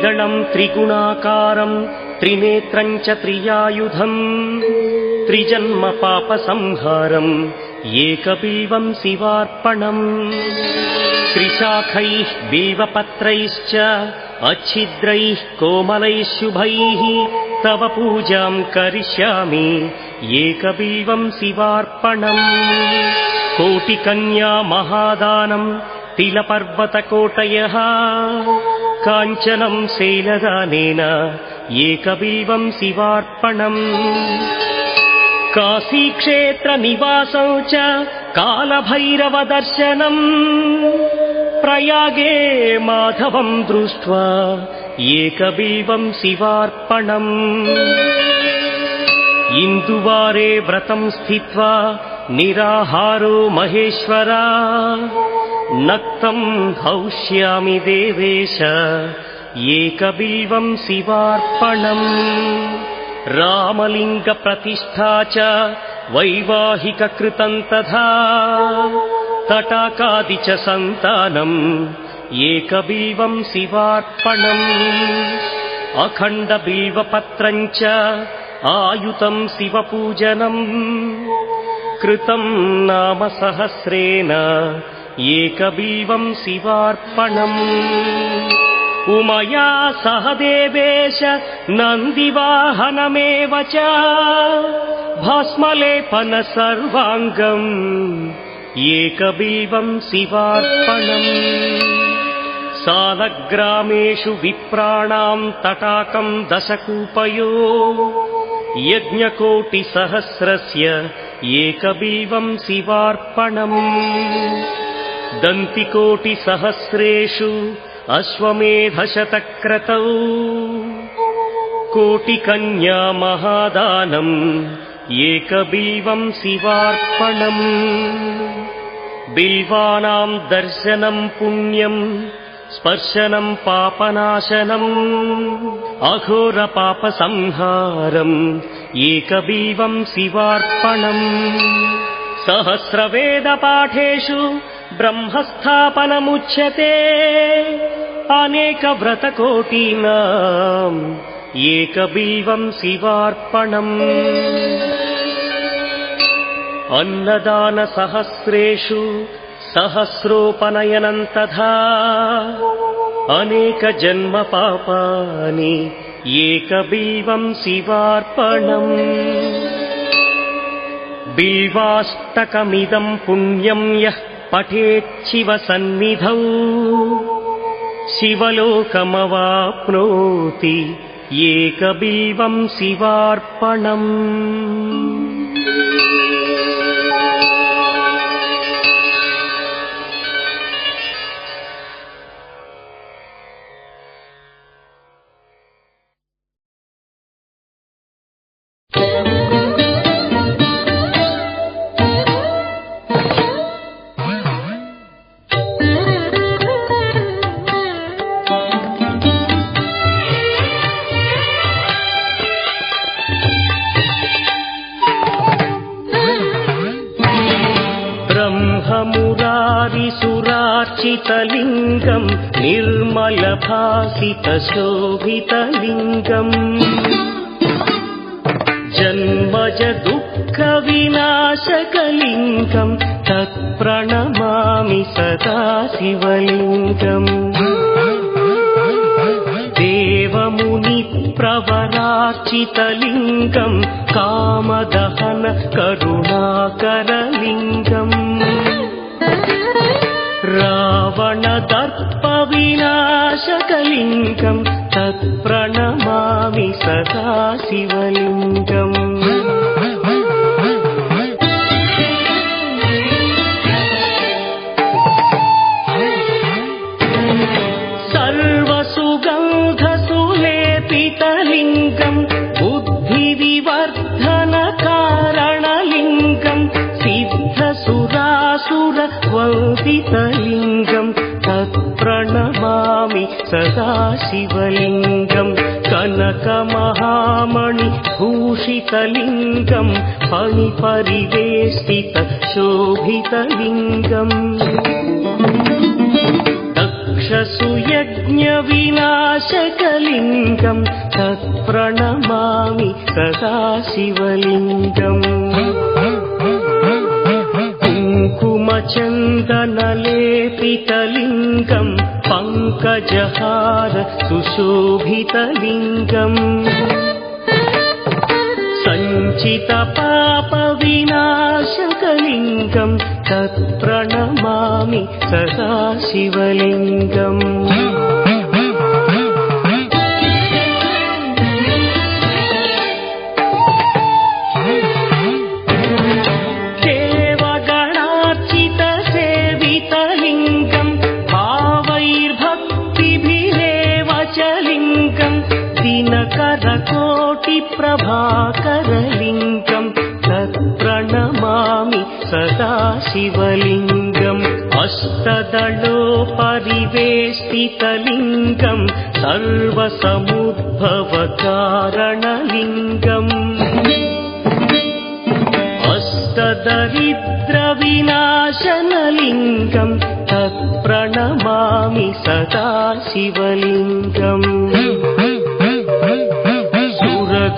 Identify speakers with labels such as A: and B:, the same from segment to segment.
A: त्रिदलम् त्रिगुणाकारम् त्रिनेत्रम् च त्रियायुधम् त्रिजन्म पापसंहारम् एकबिल्वम् शिवार्पणम् त्रिशाखैः बीवपत्रैश्च अच्छिद्रैः कोमलैः शुभैः तव पूजाम् करिष्यामि एकबिल्वम् शिवार्पणम् कोटिकन्या महादानम् तिलपर्वतकोटयः काञ्चनम् शैलदानेन एकबिल्वम् शिवार्पणम् काशीक्षेत्रनिवासौ च कालभैरवदर्शनम् प्रयागे माधवम् दृष्ट्वा एकबिल्वम् शिवार्पणम् इन्दुवारे व्रतम् स्थित्वा निराहारो महेश्वरा नक्तम् हौष्यामि देवेश एकबिल्वम् शिवार्पणम्। रामलिङ्गप्रतिष्ठा च वैवाहिककृतम् तथा। तटाकादि च सन्तानम् एकबिल्वम् शिवार्पणम्। अखण्डबिल्वपत्रम् च आयुतम् शिवपूजनम्। कृतम् नाम सहस्रेण एकबिल्वम् शिवार्पणम्। उमया सह देवेश नन्दिवाहनमेव च। भस्मलेपन सर्वाङ्गम्। एकबिल्वम् शिवार्पणम्। सालग्रामेषु विप्राणाम् तटाकम् दशकूपयो। यज्ञकोटिसहस्रस्य एकबिल्वम् शिवार्पणम् दन्तिकोटिसहस्रेषु अश्वमेधशतक्रतौ कोटिकन्या महादानम् एकबिल्वम् शिवार्पणम्। बिल्वानाम् दर्शनम् पुण्यम् स्पर्शनम् पापनाशनम् अघोरपापसंहारम् एकबिल्वम् शिवार्पणम्। सहस्रवेदपाठेषु ब्रह्मस्थापनमुच्यते। अनेकव्रतकोटीनाम् एकबिल्वम् शिवार्पणम्। अन्नदानसहस्रेषु सहस्रोपनयनम् तथा अनेकजन्म पापानि एकबिल्वम् शिवार्पणम्। बिल्वाष्टकमिदम् पुण्यम् यः पठेच्छिव सन्निधौ शिवलोकमवाप्नोति एकबिल्वम् शिवार्पणम् ब्रह्ममुरारिसुरार्चितलिङ्गम् निर्मलभासितशोभितलिङ्गम् जन्मज दुःखविनाशकलिङ्गम् तत्प्रणमामि सदा शिवलिङ्गम् देवमुनिप्रवरार्चितलिङ्गम् कामदहन करुणाकरलिङ्गम् रावणदर्पविनाशकलिङ्गम् तत्प्रणमामि सदा शिवलिङ्गम् सदा शिवलिङ्गम् कनकमहामणिभूषितलिङ्गम् फणिपरिवेष्टित शोभितलिङ्गम्। दशसुयज्ञविनाशकलिङ्गम् तत्प्रणमामि सदा शिवलिङ्गम्। कुङ्कुमचन्दनलेपितलिङ्गम् पङ्कजहार सुशोभितलिङ्गम्। सञ्चितपापविनाशकलिङ्गम् तत्प्रणमामि सदा शिवलिङ्गम् शिवलिङ्गम् अष्टदलोपरिवेष्टितलिङ्गम् सर्वसमुद्भवकारणलिङ्गम् अष्टदरिद्रविनाशनलिङ्गम् तत्प्रणमामि सदा शिवलिङ्गम्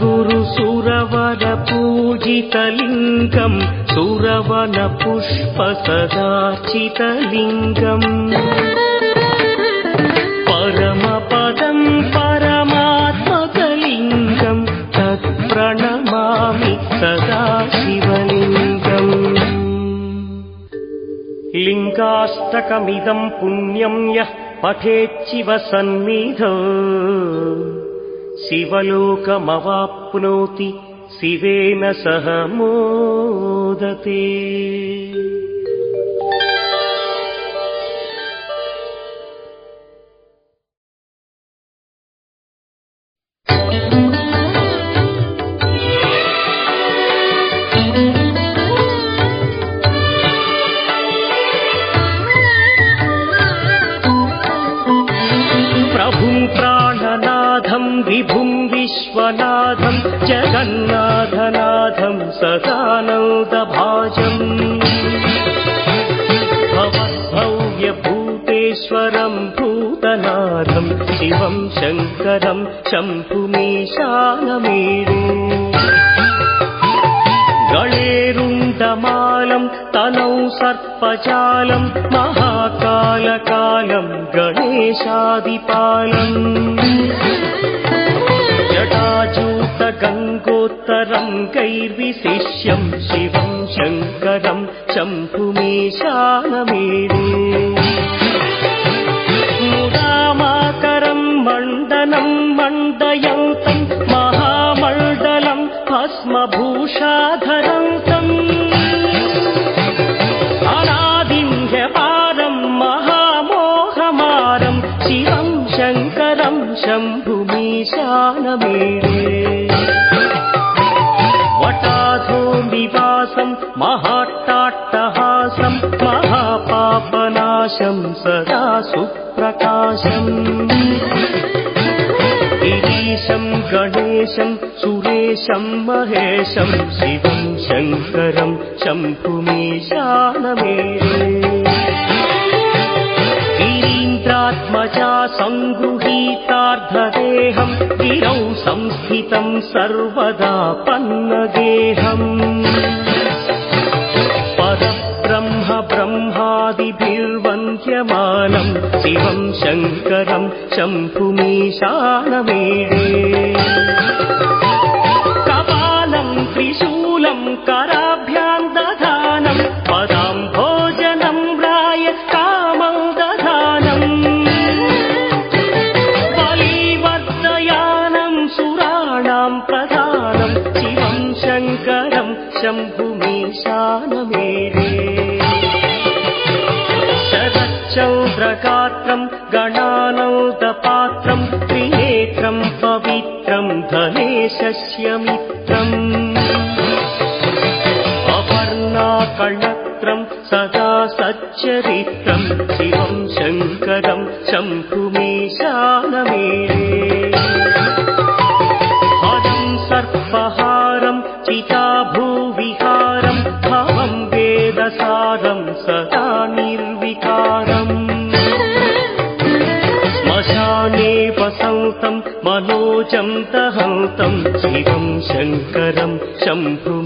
A: सुरगुरुसुरवरपूजितलिङ्गम् सुरवनपुष्पसदार्चितलिङ्गम् परमपदम् परमात्मकलिङ्गम् तत्प्रणमामि सदा शिवलिङ्गम्। लिङ्गाष्टकमिदम् पुण्यम् यः पठेच्छिव सन्निधौ शिवलोकमवाप्नोति शिवेन सह मोदते भवद्भव्यभूतेश्वरम् भूतनाथम् शिवम् शङ्करम् शम्भुमीशानमेरु। गणेरुण्डमालम् तनौ सर्पजालम् महाकालकालम् गणेशादिपालम् जटाजूतगङ्गोत्तरम् कैर्विशिष्यम् शिवम् शङ्करम् शम्भुमीशानमेरे मण्डयन्तम् महामण्डलम् भस्मभूषाधरन्तम् अनादिन्ध्यपारम् महामोहमारम् शिवम् शङ्करम् शम्भुमीशानमेरे वटाधो निवासम् महाट्टाट्टहासम् महापापनाशम् सदा सुप्रकाशम् गणेशम् सुरेशम् महेशम् शिवम् शङ्करम् शम्भुमीशानमेरे गिरीन्द्रात्मजा सङ्गृहीतार्धदेहम् गिरौ संस्थितम् सर्वदा पन्नगेहम् ब्रह्मादिभिर्वन्द्यमानम् शिवम् शङ्करम् शम्भुमीशानमेरे कपालम् त्रिशूलम् कराभ्याम् अपर्णा अपर्णाकणत्रम् सदा सच्चरित्रं शिवं शङ्करं शम्पुमेशानमे सर्पहारं चिता भूविकारम् भवम् वेदसारम् सदा निर्विकारम्। श्मशाने वसन्तं मनोचन्त शङ्करम् शम्भुमेशानमेळे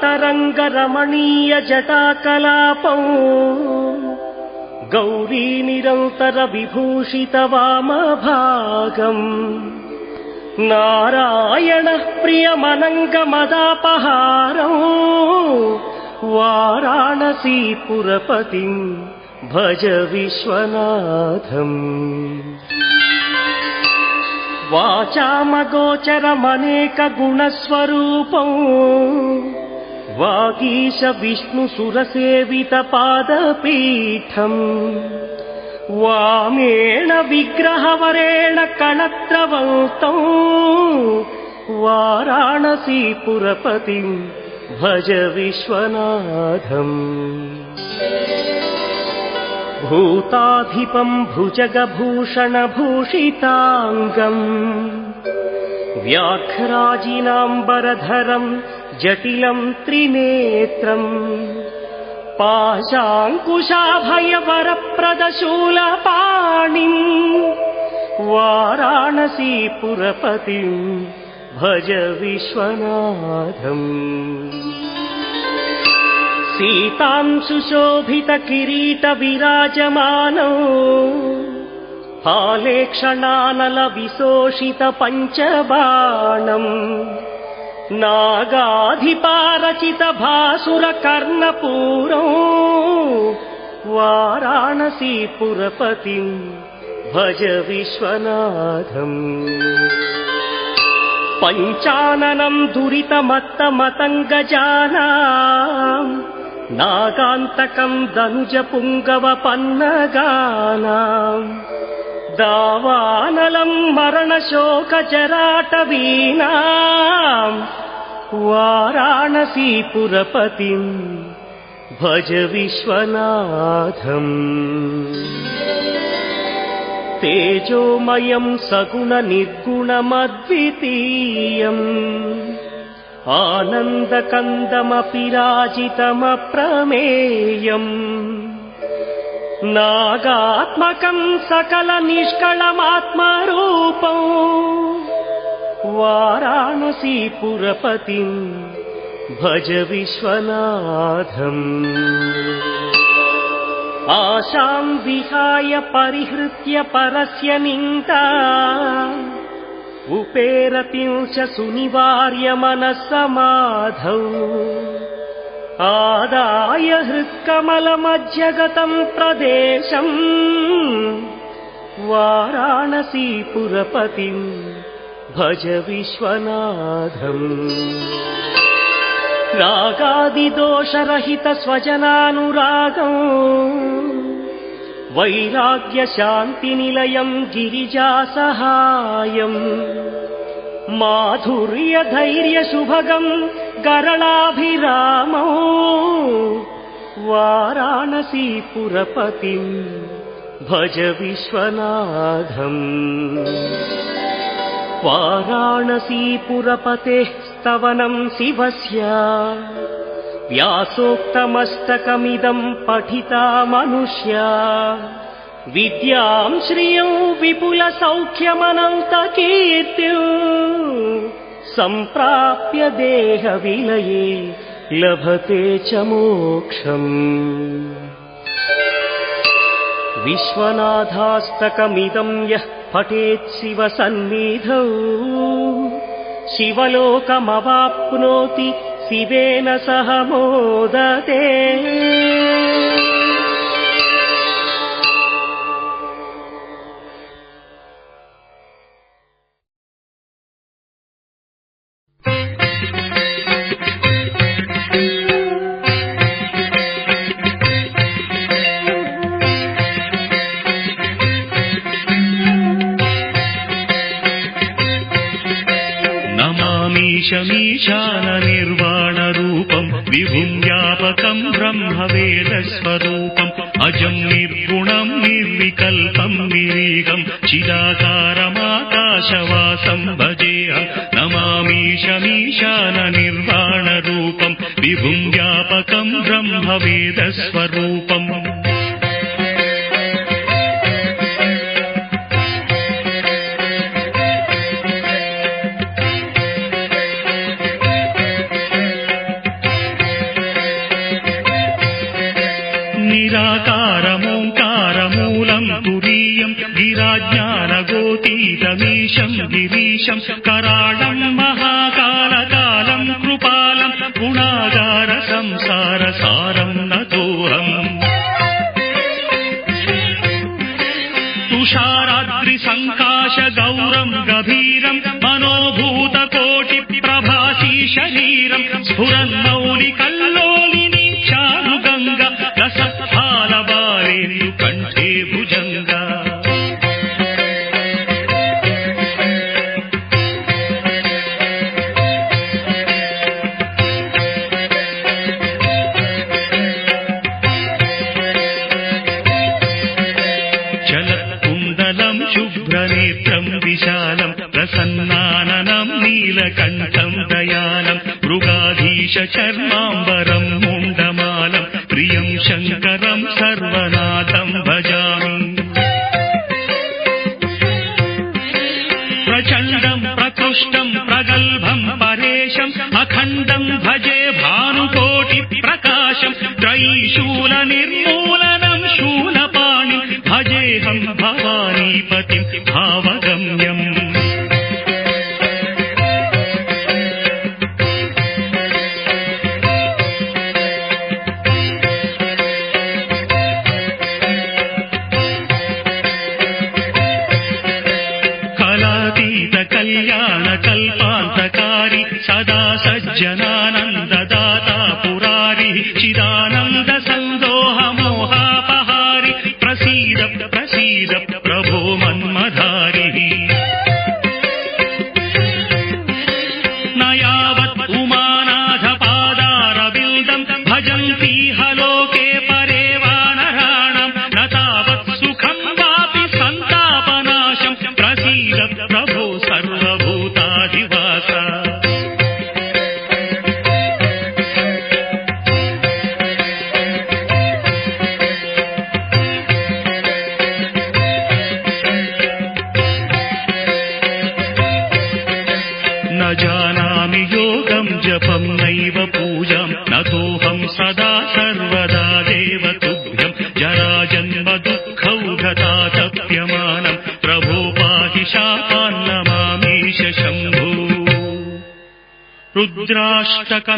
A: गङ्गातरङ्गरमणीय जटाकलापौ गौरी निरन्तर विभूषित वामभागम् नारायणः प्रियमनङ्गमदापहारौ। वाराणसीपुरपतिम् भज विश्वनाथम्। वाचामगोचरमनेकगुणस्वरूपौ वागीश विष्णुसुरसेवितपादपीठम् वामेण विग्रहवरेण कणत्रवन्तौ वाराणसीपुरपतिम् भज विश्वनाथम्। भूताधिपम् भुजगभूषणभूषिताङ्गम्। व्याघ्राजिनाम्बरधरम् जटिलम् त्रिनेत्रम्। पाशाङ्कुशाभयवरप्रदशूलपाणिम्। वाराणसीपुरपतिम् भज विश्वनाथम्। सीताम् सुशोभित किरीट विराजमानौ हालेक्षणानल विशोषित पञ्चबाणम् नागाधिपारचित भासुर कर्णपूरौ वाराणसीपुरपतिम् भज विश्वनाथम्। पञ्चाननम् दुरितमत्तमतङ्गजानाम् नागान्तकम् दनुज पुङ्गवपन्नगानाम् दावानलम् मरणशोकजराटवीणाम् वाराणसीपुरपतिम् भज विश्वनाथम्। तेजोमयम् सगुणनिर्गुणमद्वितीयम् आनन्दकन्दमपि राजितमप्रमेयम्। नागात्मकम् सकलनिष्कळमात्मरूपौ वाराणसीपुरपतिम् भज विश्वनाथम्। आशाम् विहाय परिहृत्य परस्य निन्दा। उपेरतिंश सुनिवार्य मनःसमाधौ आदाय हृत्कमलमध्यगतम् प्रदेशम्। वाराणसीपुरपतिम् भज विश्वनाथम्। रागादिदोषरहित स्वजनानुरागम् वैराग्यशान्तिनिलयम् गिरिजासहायम्। माधुर्यधैर्यशुभगम् गरलाभिरामौ। वाराणसीपुरपतिम् भज विश्वनाथम् वाराणसीपुरपतेः स्तवनम् शिवस्य। व्यासोक्तमस्तकमिदम् पठिता मनुष्या। विद्याम् श्रियौ विपुलसौख्यमनन्तकीर्तिम् सम्प्राप्य देहविलये लभते च मोक्षम्। विश्वनाथास्तकमिदम् यः पठेत् शिवसन्निधौ शिवलोकमवाप्नोति शिवेन सह मोदते
B: शमीशान विभुम् व्यापकम् ब्रह्मवेदस्वरूपम् अजम् निर्गुणम् निर्विकल्पम् विवेकम् चिदाकारमाकाशवासम् भजेय नमामी शमीशान निर्वाणरूपम् व्यापकम् ब्रह्मवेदस्व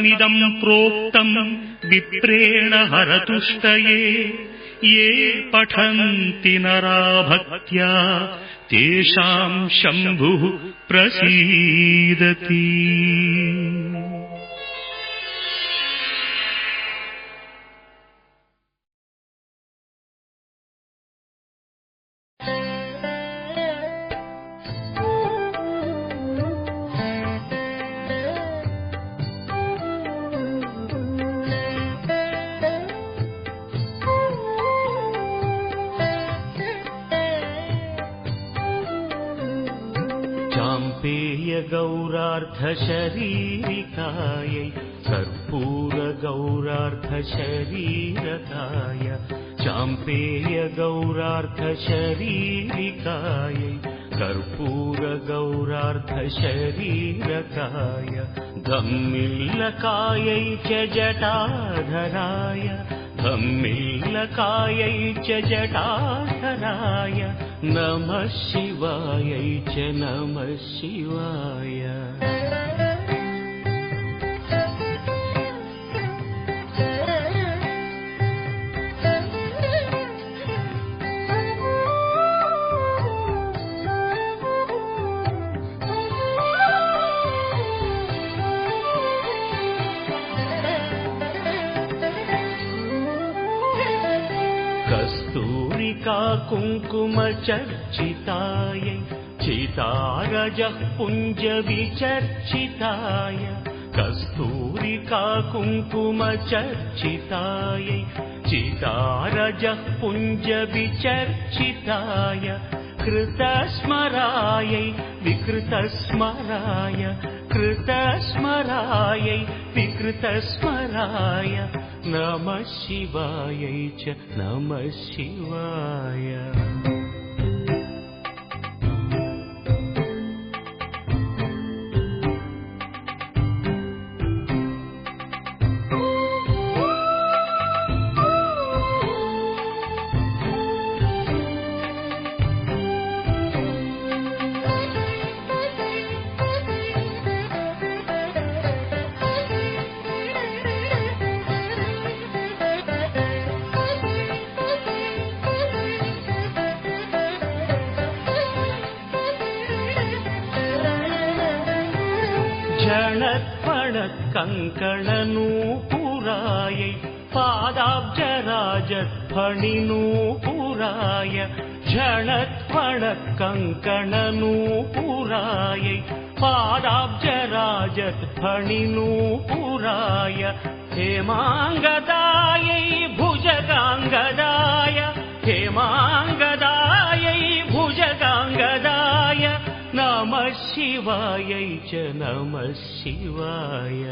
B: मिदम् प्रोक्तम् विप्रेण हरतुष्टये ये पठन्ति नरा भक्त्या तेषाम् शम्भुः प्रसीदति।
C: अर्धशरीरिकायै कर्पूरगौरार्धशरीरकाय चाम्पेयगौरार्धशरीरिकायै कर्पूरगौरार्धशरीरकाय धम्मिल्लकायै च जटाधराय धम्मिल्लकायै च जटाधराय नमः शिवायै च नमः शिवाय। कस्तूरिका कुङ्कुमचर्चितायै चितारजः पुञ्जविचर्चिताय कस्तूरिका कुङ्कुमचर्चितायै चितारजः पुञ्जविचर्चिताय कृतस्मरायै विकृतस्मराय कृतस्मरायै विकृतस्मराय नमः शिवायै च नमः शिवाय पादाब्जराजध्वनिनूपुराय झणत्वणकङ्कणनूपुरायै पादाब्जराजध्वनिनूपुराय हेमाङ्गदायै भुजगाङ्गदाय हेमाङ्गदायै भुजगाङ्गदाय नमः शिवायै च नमः शिवाय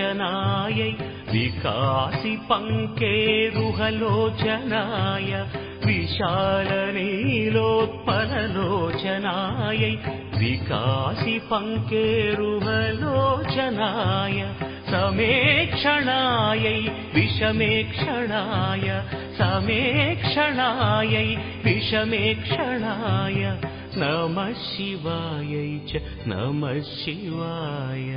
C: विशालनीलोत्पललोचनायै विकासि पङ्केरुहलोचनाय विशालनीलोत्पललोचनायै विकासि पङ्केरुहलोचनाय समेक्षणायै विषमेक्षणाय समेक्षणायै विषमेक्षणाय नमः शिवायै च नमः शिवाय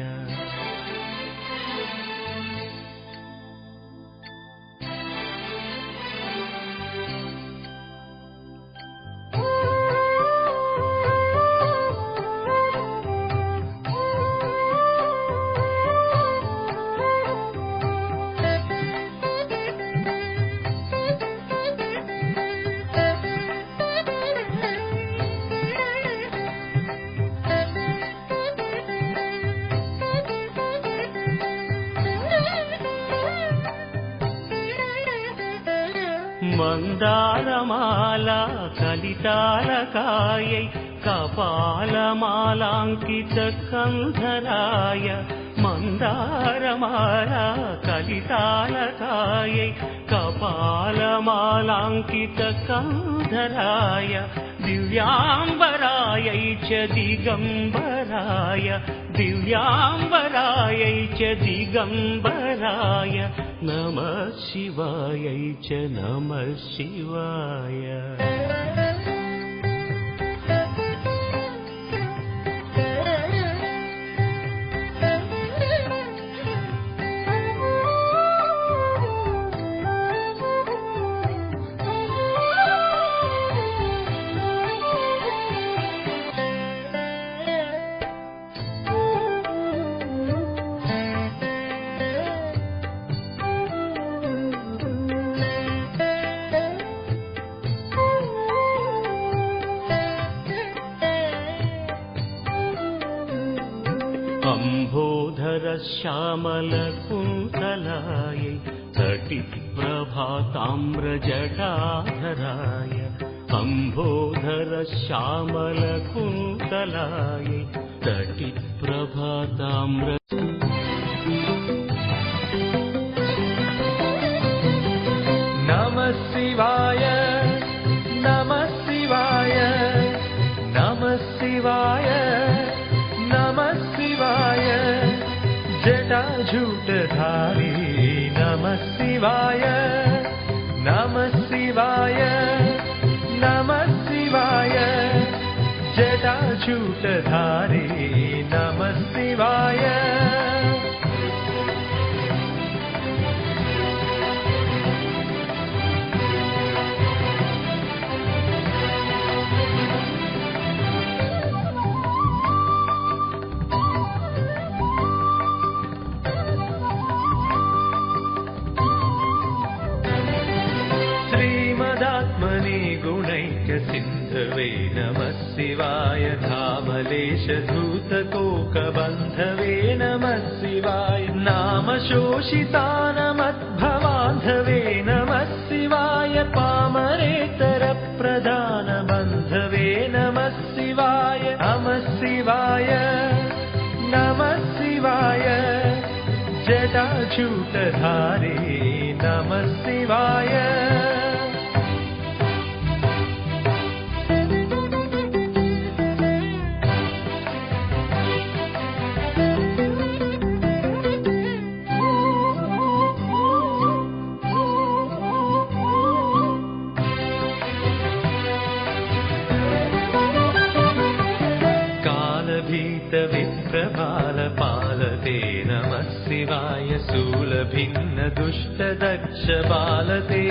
C: कलितालकायै कपालमालाङ्कितकन्धराय मन्दारमाला कलितालकायै कपालमालाङ्कितकन्धराय दिव्याम्बरायै च दिगम्बराय दिव्याम्बरायै च दिगम्बराय नमः शिवायै च नमः शिवाय श्यामलकुन्तलायै तटि प्रभाताम्र
A: अम्भोधर श्यामलकुन्तलायै तटि प्रभाताम्रम शिवाय नमः शिवाय नमः शिवाय। अचूटधारी नमः शिवाय नमः शिवाय नमः शिवाय। जडा झूटधारी शिवाय। नमः शिवाय धामलेशधूतकोकबन्धवे नमः शिवाय नामशोषितानमद्भवान्धवे नमः शिवाय पामरेतरप्रधानबन्धवे नमः शिवाय नमः शिवाय नमः शिवाय जटाचूटधारे नमः शिवाय शूलभिन्नदुष्टदक्षबालते नमः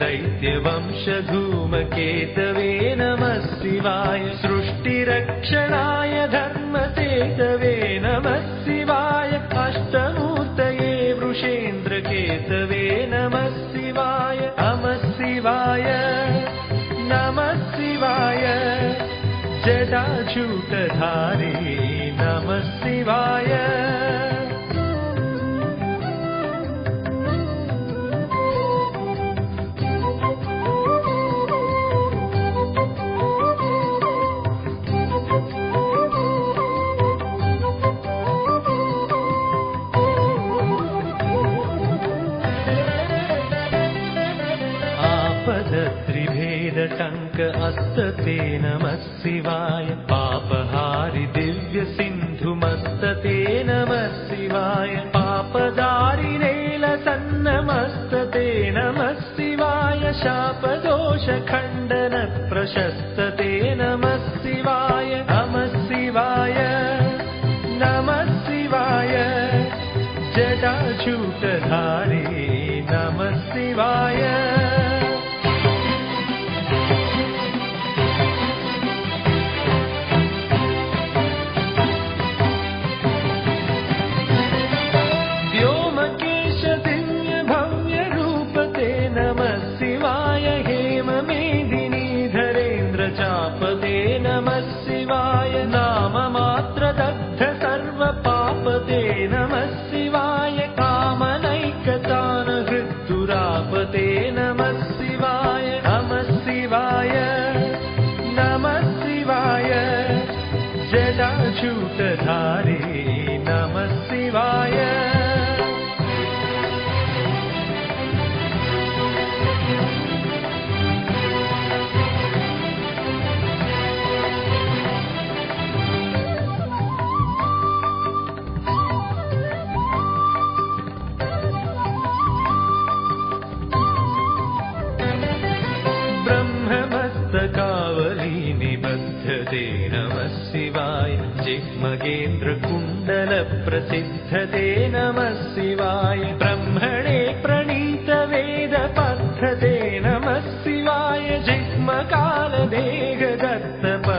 A: दुष्टदैत्यवंशधूमकेतवे नमः शिवाय सृष्टिरक्षणाय धर्मसेतवे नमः अस्तते नमः शिवाय पापहारि दिव्यसिन्धुमस्तते नमः शिवाय पापदारिनेलसन्नमस्तते नमः शिवाय शापदोषखण्डन जिह्मकालदेहदत्तपद्धते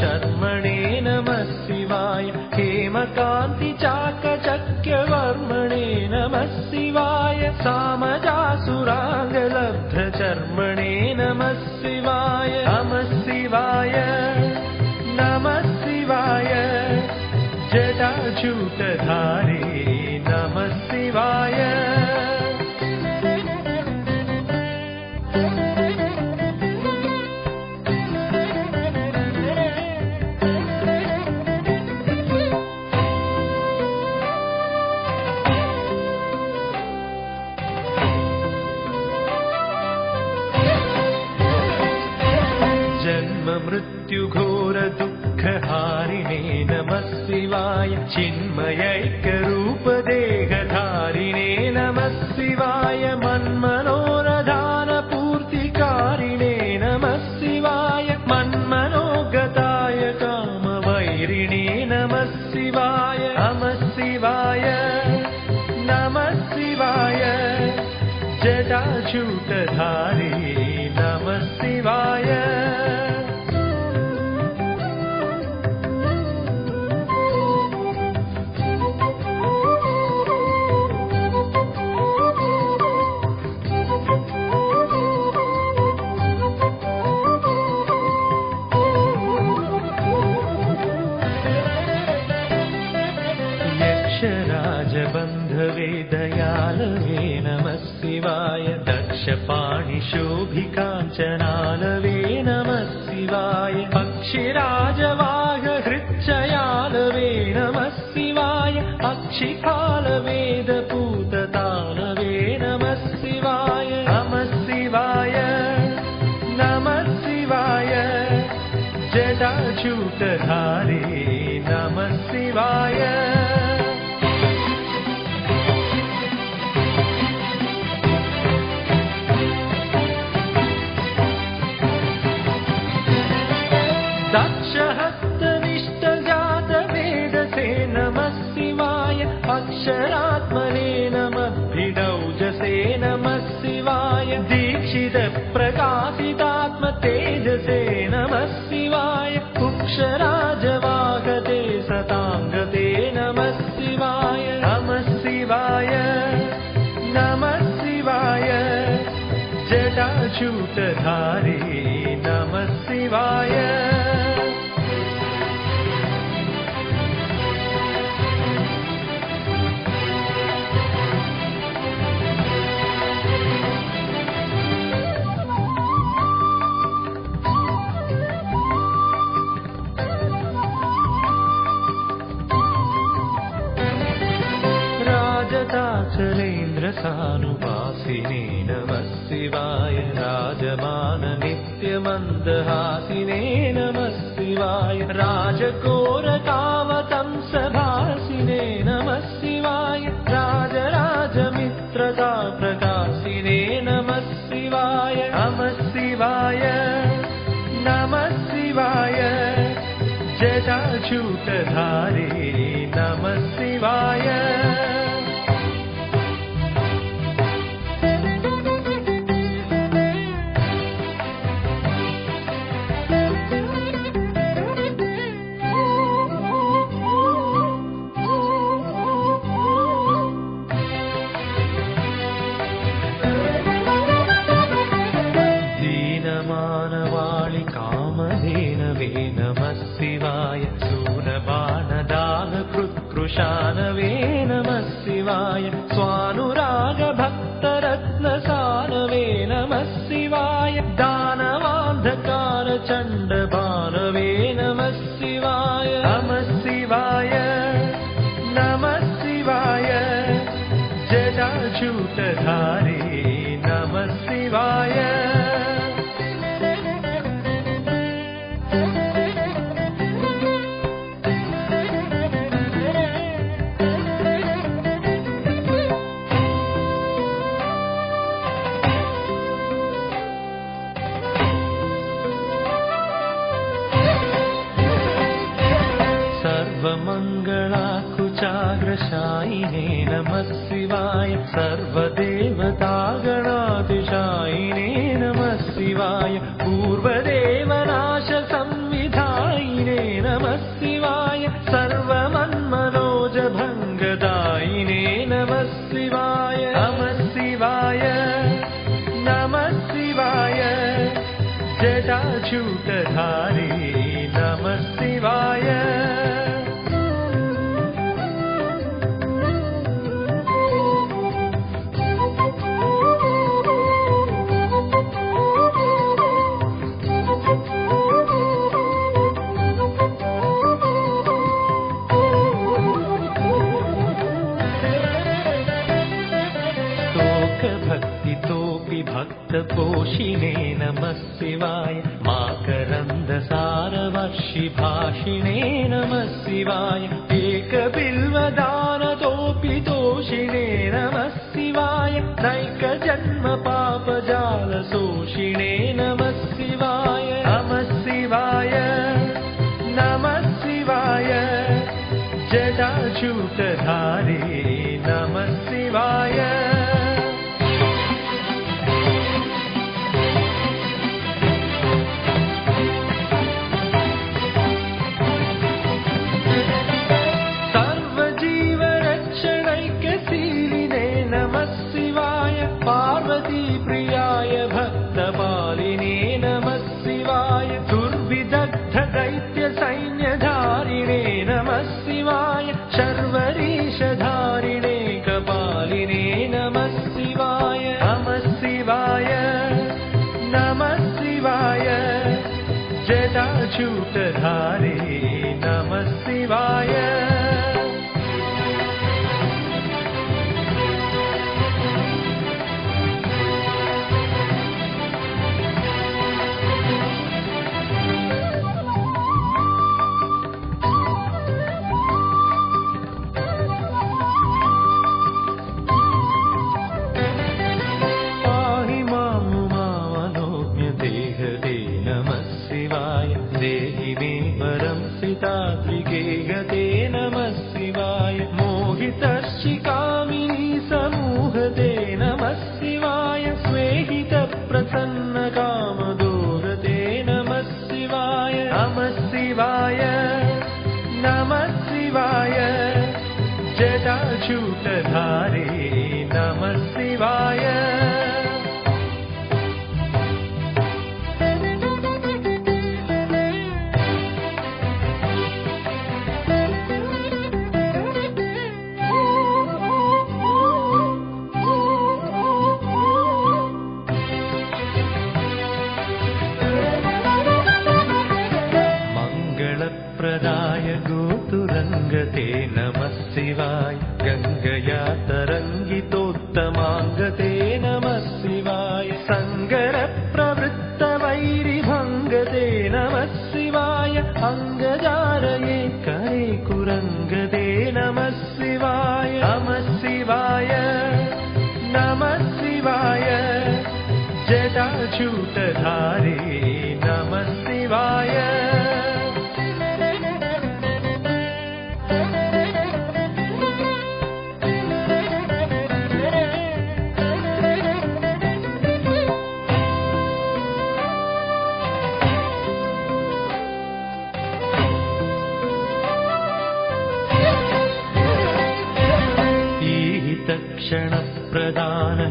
A: शर्मणे शिवाय हेमकान्तिचाकचक्यवर्मणे नमः शिवाय सामजासुराङ्गलब्धचर्मणे नमः शिवाय नमः शिवाय नमः शिवाय। जटाजूटधारी you दक्षपाणिशोभिकाञ्चनालवे नमः शिवाय पक्षिराजवाहहृच्छयालवे नमः शिवाय अक्षिकालवेदपूततालवे दीक्षितप्रकाशितात्मतेजसे नमः शिवाय। कुक्षराजवागते सताङ्गते नमः शिवाय। नमः शिवाय। नमः शिवाय। जटाजूटधारी नमः शिवाय राजताचलेन्द्रसानुवासिने नमः शिवाय राजमान नित्यमन्दहासिने नमः शिवाय राजकोरकावतंसभासिने नमः शिवाय राजराजमित्रता प्रकाशिने नमः शिवाय नमः शिवाय नमः शिवाय जटाजूटधारी सूनबाणदानकृत्कृशानवे नमः शिवाय स्वानुरागभक्तरत्नसानवे नमः शिवाय दानवान्धकारचण्डबानवे नमः शिवाय नमः शिवाय नमः शिवाय जटाजूटधारी भक्तितोऽपि नमः शिवाय। माकरन्द्रसारवर्षिभाषिणेन शिवाय। एकबिल्वदानतोऽपि दोषिणे नमः शिवाय। नैकजन्मपापजालशोषिणे नमः अच्युतधारे नमः शिवाय। ते नमस्य वाय सङ्गर ஞான